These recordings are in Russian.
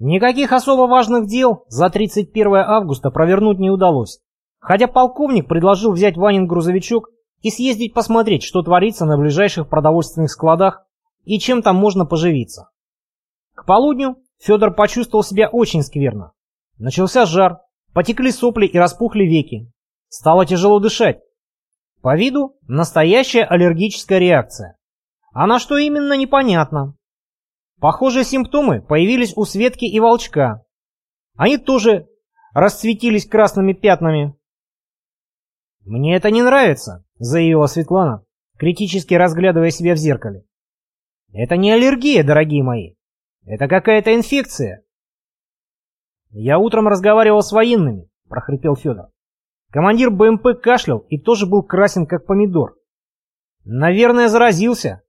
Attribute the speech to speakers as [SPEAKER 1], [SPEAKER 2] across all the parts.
[SPEAKER 1] Никаких особо важных дел за 31 августа провернуть не удалось, хотя полковник предложил взять Ванин грузовичок и съездить посмотреть, что творится на ближайших продовольственных складах и чем там можно поживиться. К полудню Федор почувствовал себя очень скверно. Начался жар, потекли сопли и распухли веки. Стало тяжело дышать. По виду настоящая аллергическая реакция. А на что именно непонятно. Похожие симптомы появились у Светки и Волчка. Они тоже расцветились красными пятнами. «Мне это не нравится», — заявила Светлана, критически разглядывая себя в зеркале. «Это не аллергия, дорогие мои. Это какая-то инфекция». «Я утром разговаривал с военными», — прохрипел Федор. Командир БМП кашлял и тоже был красен, как помидор. «Наверное, заразился.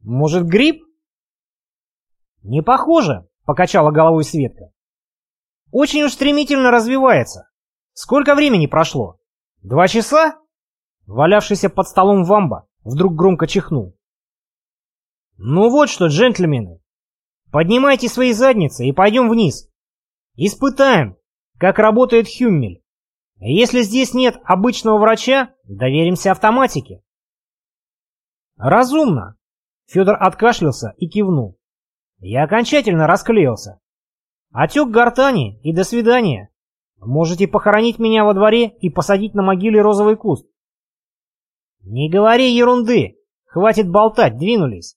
[SPEAKER 1] Может, грипп?» «Не похоже», — покачала головой Светка. «Очень уж стремительно развивается. Сколько времени прошло? Два часа?» Валявшийся под столом вамба вдруг громко чихнул. «Ну вот что, джентльмены, поднимайте свои задницы и пойдем вниз. Испытаем, как работает Хюммель. Если здесь нет обычного врача, доверимся автоматике». «Разумно», — Федор откашлялся и кивнул. Я окончательно расклеился. Отек гортани и до свидания. Можете похоронить меня во дворе и посадить на могиле розовый куст. Не говори ерунды. Хватит болтать, двинулись.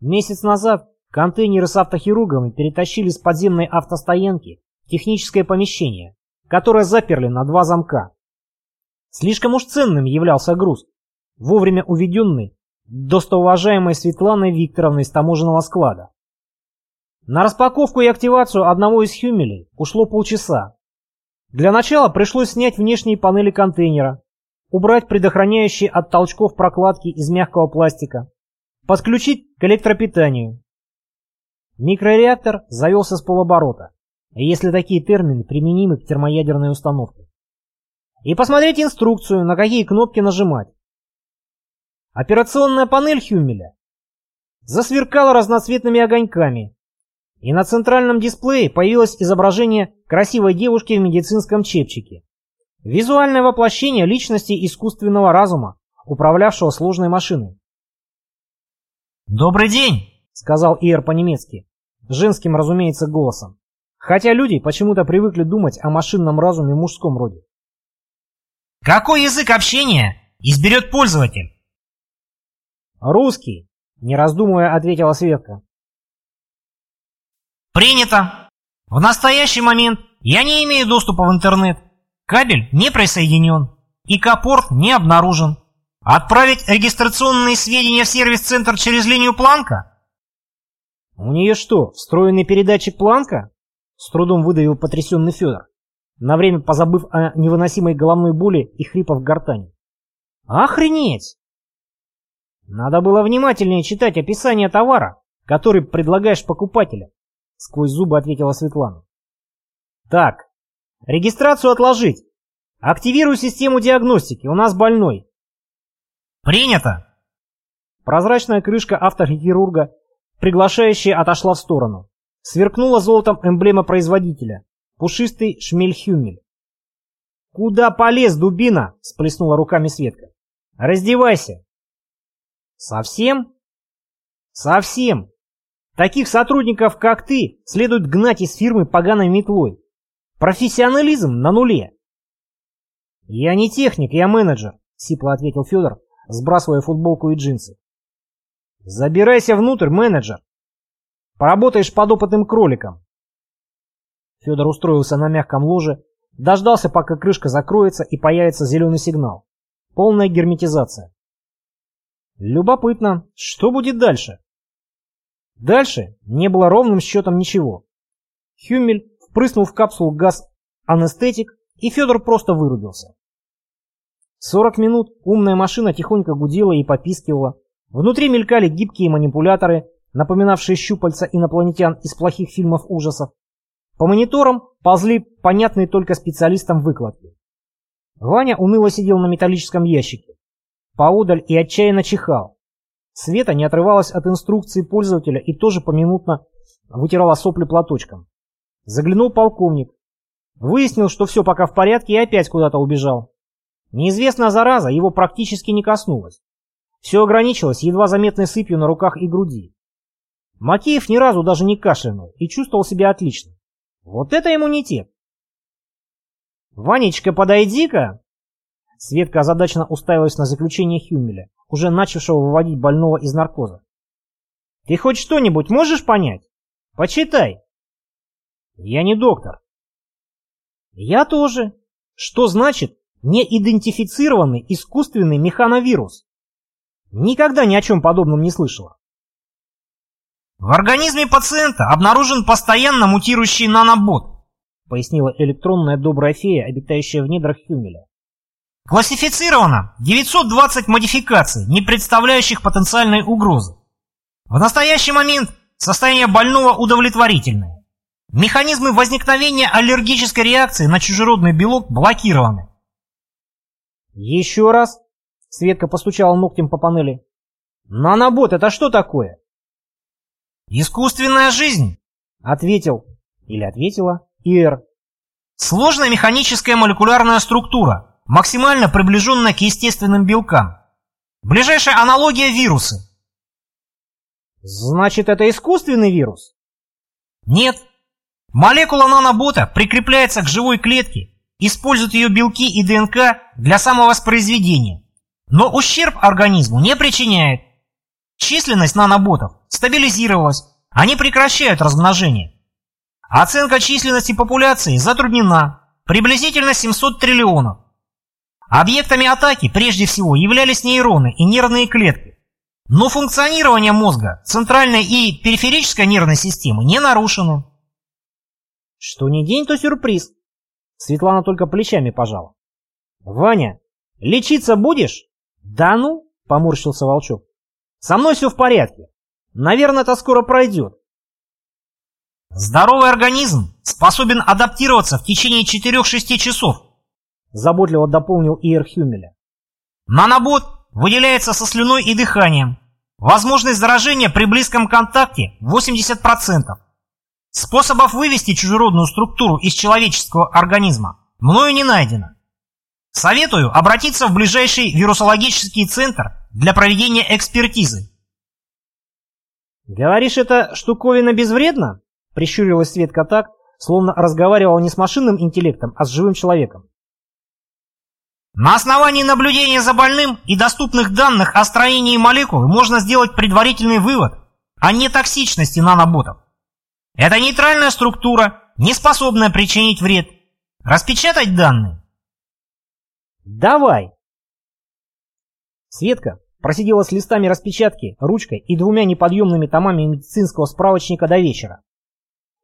[SPEAKER 1] Месяц назад контейнеры с автохирургами перетащили с подземной автостоянки в техническое помещение, которое заперли на два замка. Слишком уж ценным являлся груз, вовремя уведенный достоуважаемой Светланой Викторовной из таможенного склада. На распаковку и активацию одного из хюмелей ушло полчаса. Для начала пришлось снять внешние панели контейнера, убрать предохраняющие от толчков прокладки из мягкого пластика, подключить к электропитанию. Микрореактор завелся с полоборота, если такие термины применимы к термоядерной установке. И посмотреть инструкцию, на какие кнопки нажимать. Операционная панель Хюмеля засверкала разноцветными огоньками, и на центральном дисплее появилось изображение красивой девушки в медицинском чепчике. Визуальное воплощение личности искусственного разума, управлявшего сложной машиной. «Добрый день!» — сказал Иер по-немецки, женским, разумеется, голосом, хотя люди почему-то привыкли думать о машинном разуме в мужском роде. «Какой язык общения изберет пользователь?» «Русский», — не раздумывая ответила Светка. «Принято. В настоящий момент я не имею доступа в интернет. Кабель не присоединен. И капорт не обнаружен. Отправить регистрационные сведения в сервис-центр через линию Планка?» «У нее что, встроенный передатчик Планка?» С трудом выдавил потрясенный Федор, на время позабыв о невыносимой головной боли и хрипах гортани. «Охренеть! Надо было внимательнее читать описание товара, который предлагаешь покупателям, сквозь зубы ответила Светлана. Так, регистрацию отложить. Активирую систему диагностики, у нас больной. Принято. Прозрачная крышка автохирурга, приглашающая, отошла в сторону. Сверкнула золотом эмблема производителя. Пушистый шмельхюмель. «Куда полез, дубина?» – сплеснула руками Светка. «Раздевайся, Совсем? Совсем. Таких сотрудников, как ты, следует гнать из фирмы поганой метлой. Профессионализм на нуле. Я не техник, я менеджер, сипло ответил Федор, сбрасывая футболку и джинсы. Забирайся внутрь, менеджер. Поработаешь под опытным кроликом. Федор устроился на мягком ложе, дождался, пока крышка закроется и появится зеленый сигнал. Полная герметизация. Любопытно, что будет дальше? Дальше не было ровным счетом ничего. Хюмель впрыснул в капсулу газ анестетик, и Федор просто вырубился. 40 минут умная машина тихонько гудела и попискивала. Внутри мелькали гибкие манипуляторы, напоминавшие щупальца инопланетян из плохих фильмов ужасов. По мониторам ползли понятные только специалистам выкладки. Ваня уныло сидел на металлическом ящике поудаль и отчаянно чихал.
[SPEAKER 2] Света не отрывалась от инструкции пользователя и тоже поминутно вытирала сопли платочком. Заглянул полковник. Выяснил, что все пока в порядке и опять куда-то убежал. Неизвестная зараза его практически не коснулась. Все ограничилось едва заметной сыпью на руках и груди. Макеев ни разу даже не кашлянул и чувствовал себя отлично. Вот это иммунитет! «Ванечка, подойди-ка!» Светка озадаченно уставилась на заключение Хюмеля, уже начавшего выводить больного из наркоза. «Ты хоть что-нибудь можешь понять? Почитай!» «Я не доктор». «Я тоже. Что значит неидентифицированный искусственный механовирус?» Никогда ни о чем подобном не слышала.
[SPEAKER 1] В организме пациента обнаружен постоянно мутирующий нанобот,
[SPEAKER 2] пояснила электронная добрая фея, обитающая в недрах Хюмеля.
[SPEAKER 1] Классифицировано 920 модификаций, не представляющих потенциальной угрозы. В настоящий момент состояние больного удовлетворительное. Механизмы возникновения аллергической реакции на чужеродный белок блокированы.
[SPEAKER 2] Еще раз. Светка постучала ногтем по панели. Нанобот, это что такое?
[SPEAKER 1] «Искусственная жизнь!»
[SPEAKER 2] — ответил, или ответила, Ир.
[SPEAKER 1] «Сложная механическая молекулярная структура, максимально приближенная к естественным белкам. Ближайшая аналогия вирусы».
[SPEAKER 2] «Значит, это искусственный вирус?»
[SPEAKER 1] «Нет. Молекула нанобота прикрепляется к живой клетке, использует ее белки и ДНК для самовоспроизведения, но ущерб организму не причиняет. Численность наноботов стабилизировалась, они прекращают размножение. Оценка численности популяции затруднена, приблизительно 700 триллионов. Объектами атаки прежде всего являлись нейроны и нервные клетки. Но функционирование мозга, центральной и периферической нервной системы не нарушено.
[SPEAKER 2] Что не день, то сюрприз. Светлана только плечами пожала. Ваня, лечиться будешь? Да ну, поморщился Волчок. Со мной все в порядке. Наверное, это скоро пройдет.
[SPEAKER 1] Здоровый организм способен адаптироваться в течение 4-6 часов,
[SPEAKER 2] заботливо дополнил Иер Хюмеля.
[SPEAKER 1] Нанобот выделяется со слюной и дыханием. Возможность заражения при близком контакте 80%. Способов вывести чужеродную структуру из человеческого организма мною не найдено. Советую обратиться в ближайший вирусологический центр для проведения экспертизы.
[SPEAKER 2] «Говоришь, эта штуковина безвредна?» — прищурилась Светка так, словно разговаривала не с машинным интеллектом, а с живым человеком.
[SPEAKER 1] На основании наблюдения за больным и доступных данных о строении молекулы можно сделать предварительный вывод о нетоксичности наноботов. Это нейтральная структура, не способная причинить вред. Распечатать данные?
[SPEAKER 2] Давай. Светка просидела с листами распечатки, ручкой и двумя неподъемными томами медицинского справочника до вечера.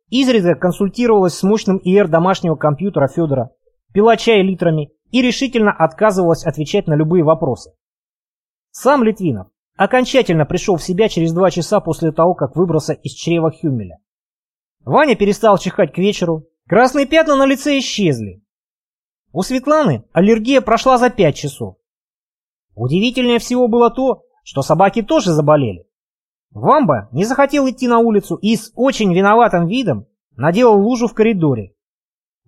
[SPEAKER 2] Изредка консультировалась с мощным ИР домашнего компьютера Федора, пила чай литрами и решительно отказывалась отвечать на любые вопросы. Сам Литвинов окончательно пришел в себя через два часа после того, как выбрался из чрева Хюмеля. Ваня перестал чихать к вечеру, красные пятна на лице исчезли. У Светланы аллергия прошла за пять часов. Удивительнее всего было то, что собаки тоже заболели. Вамба не захотел идти на улицу и с очень виноватым видом наделал лужу в коридоре.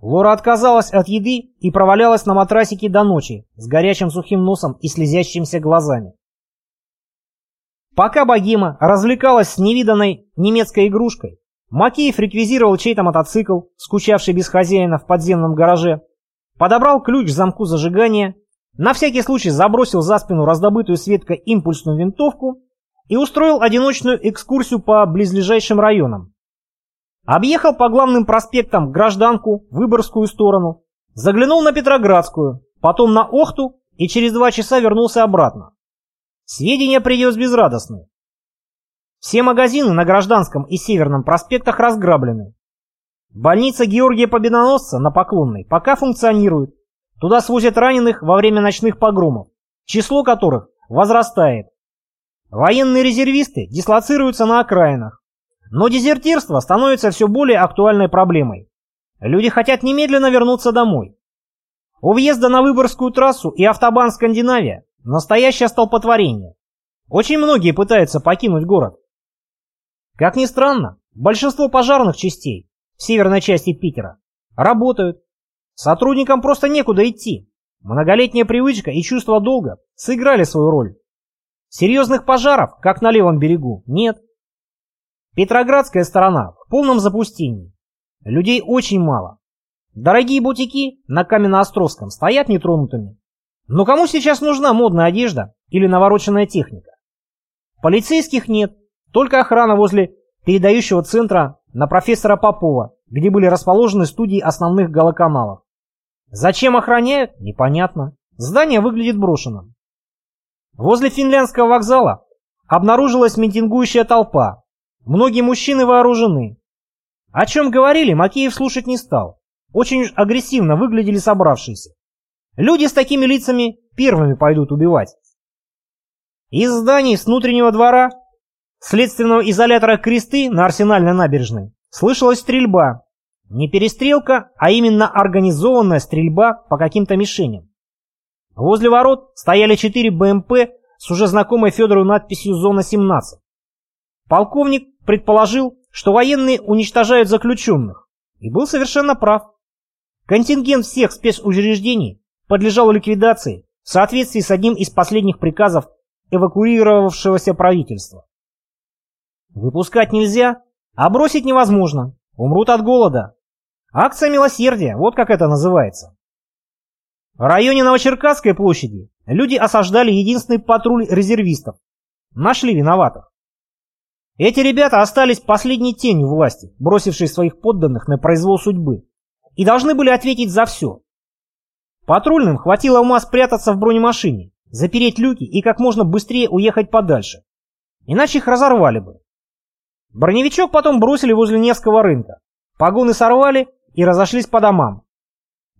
[SPEAKER 2] Лора отказалась от еды и провалялась на матрасике до ночи с горячим сухим носом и слезящимися глазами. Пока богема развлекалась с невиданной немецкой игрушкой, Макеев реквизировал чей-то мотоцикл, скучавший без хозяина в подземном гараже, подобрал ключ к замку зажигания на всякий случай забросил за спину раздобытую Светкой импульсную винтовку и устроил одиночную экскурсию по близлежащим районам. Объехал по главным проспектам Гражданку, Выборгскую сторону, заглянул на Петроградскую, потом на Охту и через два часа вернулся обратно. Сведения привез безрадостные. Все магазины на Гражданском и Северном проспектах разграблены. Больница Георгия Победоносца на Поклонной пока функционирует, Туда свозят раненых во время ночных погромов, число которых возрастает. Военные резервисты дислоцируются на окраинах. Но дезертирство становится все более актуальной проблемой. Люди хотят немедленно вернуться домой. У въезда на Выборгскую трассу и автобан Скандинавия настоящее столпотворение. Очень многие пытаются покинуть город. Как ни странно, большинство пожарных частей в северной части Питера работают. Сотрудникам просто некуда идти. Многолетняя привычка и чувство долга сыграли свою роль. Серьезных пожаров, как на левом берегу, нет. Петроградская сторона в полном запустении. Людей очень мало. Дорогие бутики на Каменноостровском стоят нетронутыми. Но кому сейчас нужна модная одежда или навороченная техника? Полицейских нет, только охрана возле передающего центра на профессора Попова, где были расположены студии основных галоканалов. Зачем охраняют, непонятно. Здание выглядит брошенным. Возле финляндского вокзала обнаружилась митингующая толпа. Многие мужчины вооружены. О чем говорили, Макеев слушать не стал. Очень агрессивно выглядели собравшиеся. Люди с такими лицами первыми пойдут убивать. Из зданий с внутреннего двора, следственного изолятора Кресты на Арсенальной набережной, слышалась стрельба. Не перестрелка, а именно организованная стрельба по каким-то мишеням. Возле ворот стояли четыре БМП с уже знакомой Федору надписью «Зона-17». Полковник предположил, что военные уничтожают заключенных, и был совершенно прав. Контингент всех спецучреждений подлежал ликвидации в соответствии с одним из последних приказов эвакуировавшегося правительства. Выпускать нельзя, а бросить невозможно. Умрут от голода. Акция милосердия, вот как это называется. В районе Новочеркасской площади люди осаждали единственный патруль резервистов. Нашли виноватых. Эти ребята остались последней тенью власти, бросившей своих подданных на произвол судьбы, и должны были ответить за все. Патрульным хватило ума спрятаться в бронемашине, запереть люки и как можно быстрее уехать подальше. Иначе их разорвали бы. Броневичок потом бросили возле Невского рынка. Погоны сорвали и разошлись по домам.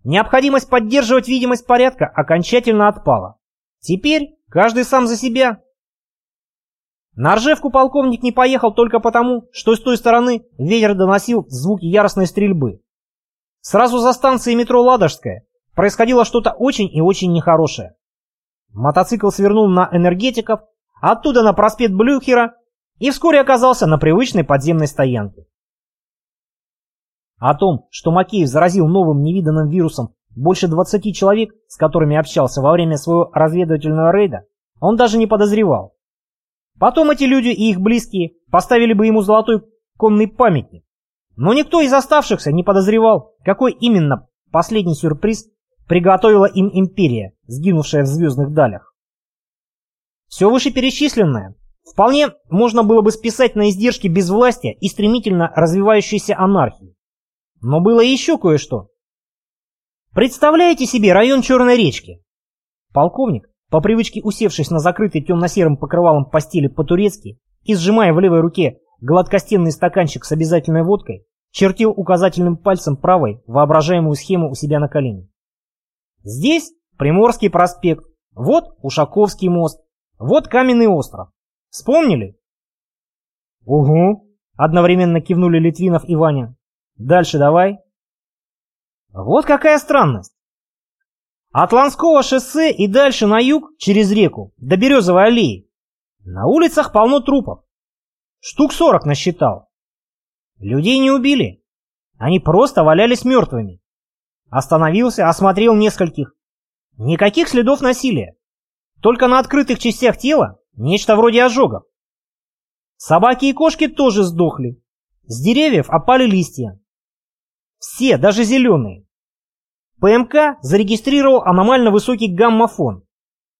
[SPEAKER 2] Необходимость поддерживать видимость порядка окончательно отпала. Теперь каждый сам за себя. На Ржевку полковник не поехал только потому, что с той стороны ветер доносил звуки яростной стрельбы. Сразу за станцией метро «Ладожская» происходило что-то очень и очень нехорошее. Мотоцикл свернул на энергетиков, оттуда на проспект Блюхера и вскоре оказался на привычной подземной стоянке. О том, что Макеев заразил новым невиданным вирусом больше 20 человек, с которыми общался во время своего разведывательного рейда, он даже не подозревал. Потом эти люди и их близкие поставили бы ему золотой конный памятник. Но никто из оставшихся не подозревал, какой именно последний сюрприз приготовила им империя, сгинувшая в звездных далях. Все вышеперечисленное вполне можно было бы списать на издержки безвластия и стремительно развивающейся анархии. Но было еще кое-что. Представляете себе район Черной речки? Полковник, по привычке усевшись на закрытый темно-серым покрывалом постели по-турецки и сжимая в левой руке гладкостенный стаканчик с обязательной водкой, чертил указательным пальцем правой воображаемую схему у себя на колене. Здесь Приморский проспект, вот Ушаковский мост, вот Каменный остров. Вспомнили? Угу, одновременно кивнули Литвинов и Ваня. Дальше давай. Вот какая странность. От Ланского шоссе и дальше на юг, через реку, до Березовой аллеи. На улицах полно трупов. Штук сорок насчитал. Людей не убили. Они просто валялись мертвыми. Остановился, осмотрел нескольких. Никаких следов насилия. Только на открытых частях тела нечто вроде ожогов. Собаки и кошки тоже сдохли. С деревьев опали листья. Все, даже зеленые. ПМК зарегистрировал аномально высокий гамма-фон.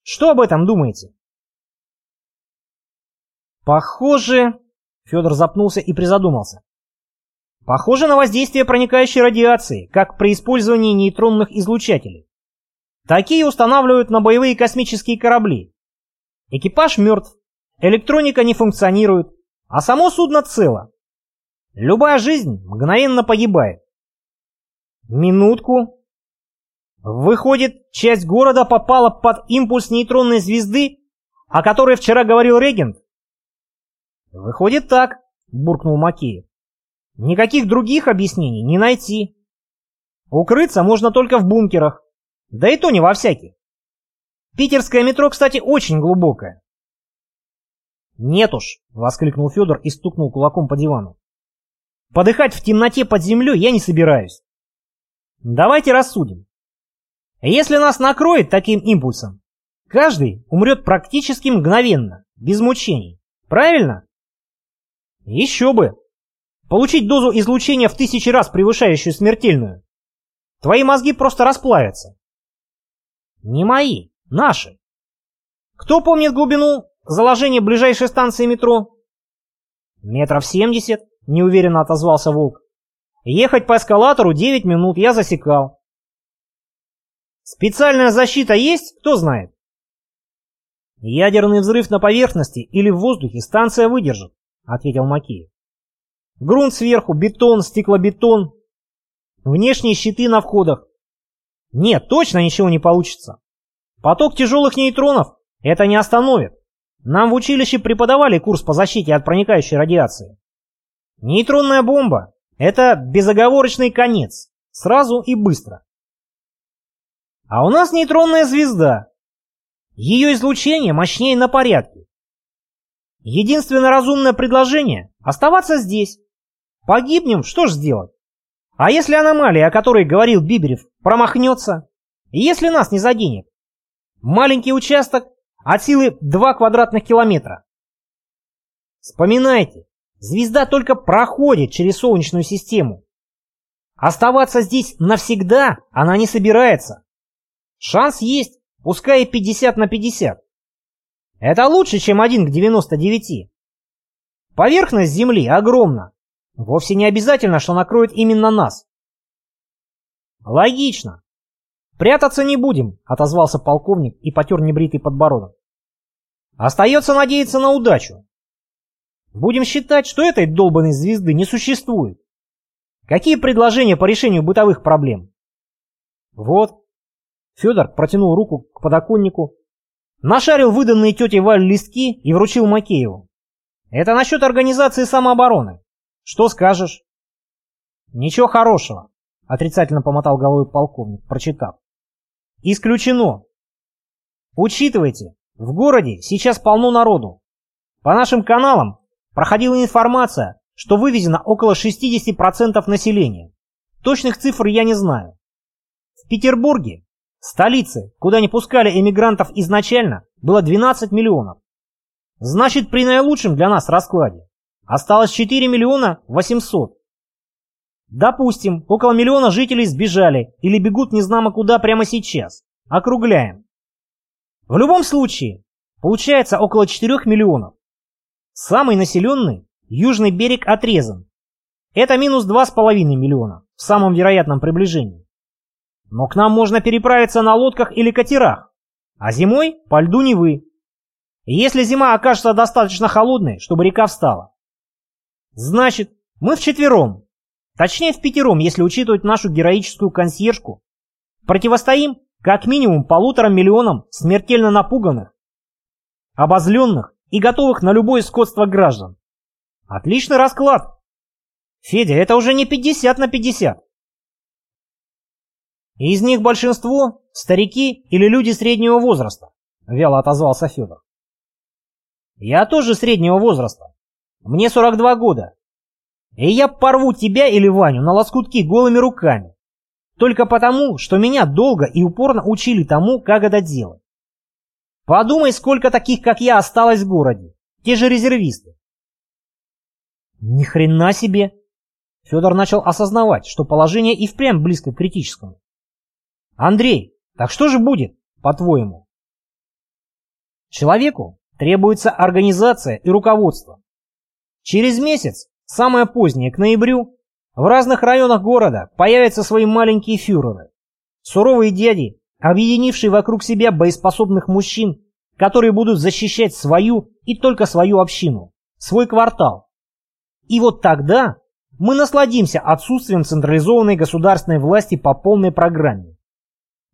[SPEAKER 2] Что об этом думаете? Похоже... Федор запнулся и призадумался. Похоже на воздействие проникающей радиации, как при использовании нейтронных излучателей. Такие устанавливают на боевые космические корабли. Экипаж мертв, электроника не функционирует, а само судно цело. Любая жизнь мгновенно погибает. Минутку. Выходит, часть города попала под импульс нейтронной звезды, о которой вчера говорил регент? Выходит так, буркнул Макеев. Никаких других объяснений не найти. Укрыться можно только в бункерах, да и то не во всяких. Питерское метро, кстати, очень глубокое. «Нет уж!» — воскликнул Федор и стукнул кулаком по дивану. «Подыхать в темноте под землей я не собираюсь. Давайте рассудим. Если нас накроет таким импульсом, каждый умрет практически мгновенно, без мучений. Правильно? Еще бы! Получить дозу излучения в тысячи раз превышающую смертельную. Твои мозги просто расплавятся. Не мои, наши. Кто помнит глубину заложения ближайшей станции метро? Метров семьдесят, неуверенно отозвался Волк. Ехать по эскалатору 9 минут я засекал. Специальная защита есть, кто знает? Ядерный взрыв на поверхности или в воздухе станция выдержит, ответил Макеев. Грунт сверху, бетон, стеклобетон, внешние щиты на входах. Нет, точно ничего не получится. Поток тяжелых нейтронов это не остановит. Нам в училище преподавали курс по защите от проникающей радиации. Нейтронная бомба – это безоговорочный конец, сразу и быстро. А у нас нейтронная звезда. Ее излучение мощнее на порядке. Единственное разумное предложение – оставаться здесь. Погибнем, что ж сделать? А если аномалия, о которой говорил Биберев, промахнется? И если нас не заденет? Маленький участок от силы 2 квадратных километра. Вспоминайте, звезда только проходит через Солнечную систему. Оставаться здесь навсегда она не собирается. Шанс есть, пускай и 50 на 50. Это лучше, чем 1 к 99. Поверхность Земли огромна. Вовсе не обязательно, что накроет именно нас. Логично. Прятаться не будем, отозвался полковник и потер небритый подбородок. Остается надеяться на удачу. Будем считать, что этой долбанной звезды не существует. Какие предложения по решению бытовых проблем? Вот, Федор протянул руку к подоконнику, нашарил выданные тете Валь листки и вручил Макееву. «Это насчет организации самообороны. Что скажешь?» «Ничего хорошего», — отрицательно помотал головой полковник, прочитав. «Исключено. Учитывайте, в городе сейчас полно народу. По нашим каналам проходила информация, что вывезено около 60% населения. Точных цифр я не знаю. В Петербурге Столицы, куда не пускали эмигрантов изначально, было 12 миллионов. Значит, при наилучшем для нас раскладе осталось 4 миллиона 800. Допустим, около миллиона жителей сбежали или бегут незнамо куда прямо сейчас. Округляем. В любом случае, получается около 4 миллионов. Самый населенный южный берег отрезан. Это минус 2,5 миллиона в самом вероятном приближении. Но к нам можно переправиться на лодках или катерах, а зимой по льду не вы. Если зима окажется достаточно холодной, чтобы река встала. Значит, мы вчетвером, точнее в пятером, если учитывать нашу героическую консьержку, противостоим как минимум полутора миллионам смертельно напуганных, обозленных и готовых на любое скотство граждан. Отличный расклад. Федя, это уже не 50 на 50. И из них большинство – старики или люди среднего возраста, вяло отозвался Федор. Я тоже среднего возраста. Мне 42 года. И я порву тебя или Ваню на лоскутки голыми руками. Только потому, что меня долго и упорно учили тому, как это делать. Подумай, сколько таких, как я, осталось в городе. Те же резервисты. Ни хрена себе! Федор начал осознавать, что положение и впрямь близко к критическому. Андрей, так что же будет, по-твоему? Человеку требуется организация и руководство. Через месяц, самое позднее, к ноябрю, в разных районах города появятся свои маленькие фюреры. Суровые дяди, объединившие вокруг себя боеспособных мужчин, которые будут защищать свою и только свою общину, свой квартал. И вот тогда мы насладимся отсутствием централизованной государственной власти по полной программе.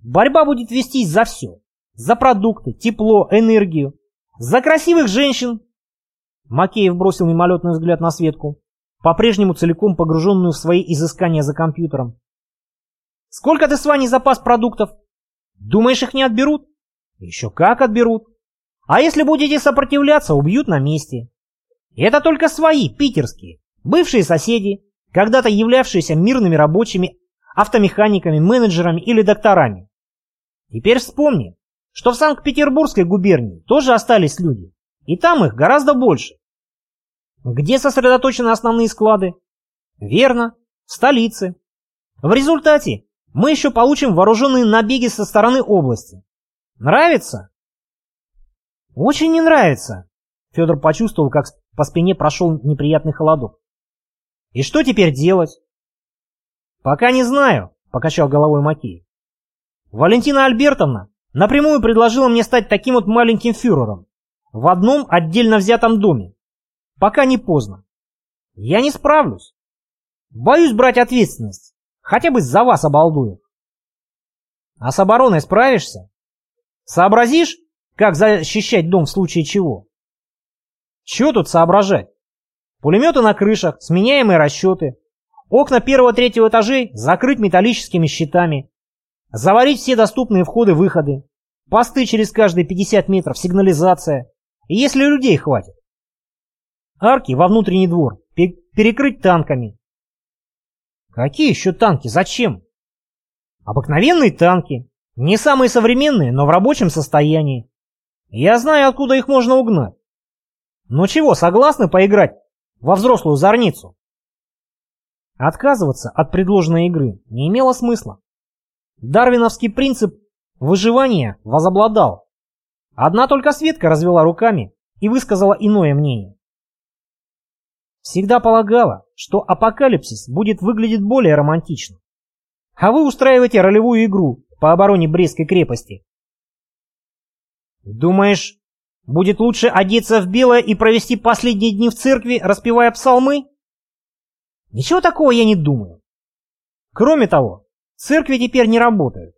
[SPEAKER 2] Борьба будет вестись за все. За продукты, тепло, энергию. За красивых женщин. Макеев бросил мимолетный взгляд на Светку, по-прежнему целиком погруженную в свои изыскания за компьютером. «Сколько ты с Ваней запас продуктов? Думаешь, их не отберут?» «Еще как отберут. А если будете сопротивляться, убьют на месте. Это только свои, питерские, бывшие соседи, когда-то являвшиеся мирными рабочими, автомеханиками, менеджерами или докторами. Теперь вспомни, что в Санкт-Петербургской губернии тоже остались люди, и там их гораздо больше. Где сосредоточены основные склады? Верно, в столице. В результате мы еще получим вооруженные набеги со стороны области. Нравится? Очень не нравится. Федор почувствовал, как по спине прошел неприятный холодок. И что теперь делать? Пока не знаю, покачал головой Макеев. Валентина Альбертовна напрямую предложила мне стать таким вот маленьким фюрером в одном отдельно взятом доме. Пока не поздно. Я не справлюсь. Боюсь брать ответственность. Хотя бы за вас, обалдуев. А с обороной справишься? Сообразишь, как защищать дом в случае чего? Чего тут соображать? Пулеметы на крышах, сменяемые расчеты. Окна первого-третьего этажей закрыть металлическими щитами. Заварить все доступные входы-выходы. Посты через каждые 50 метров, сигнализация. И если людей хватит. Арки во внутренний двор перекрыть танками. Какие еще танки? Зачем? Обыкновенные танки. Не самые современные, но в рабочем состоянии. Я знаю, откуда их можно угнать. Ну чего, согласны поиграть во взрослую зорницу? Отказываться от предложенной игры не имело смысла. Дарвиновский принцип выживания возобладал. Одна только Светка развела руками и высказала иное мнение. Всегда полагала, что апокалипсис будет выглядеть более романтично. А вы устраиваете ролевую игру по обороне Брестской крепости. Думаешь, будет лучше одеться в белое и провести последние дни в церкви, распевая псалмы? Ничего такого я не думаю. Кроме того, церкви теперь не работают.